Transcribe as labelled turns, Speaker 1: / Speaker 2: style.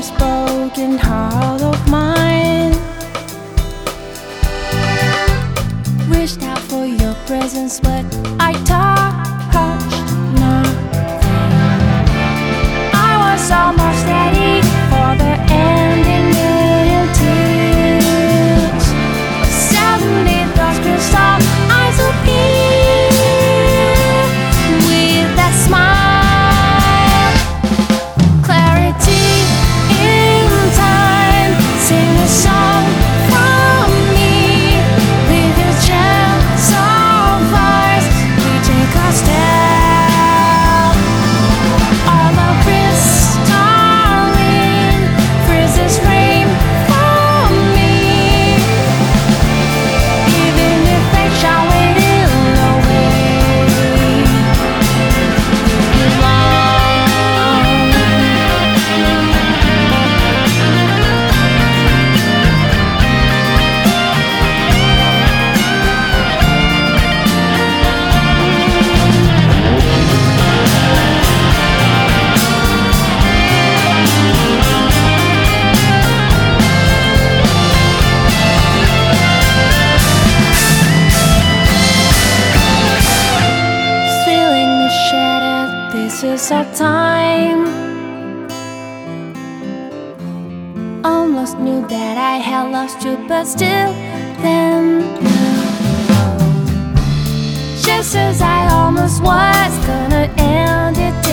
Speaker 1: this broken heart of mine. Reached out for your presence, but I talk. This is our time. Almost knew that I had lost you, but still, then. Just as I almost was gonna end it.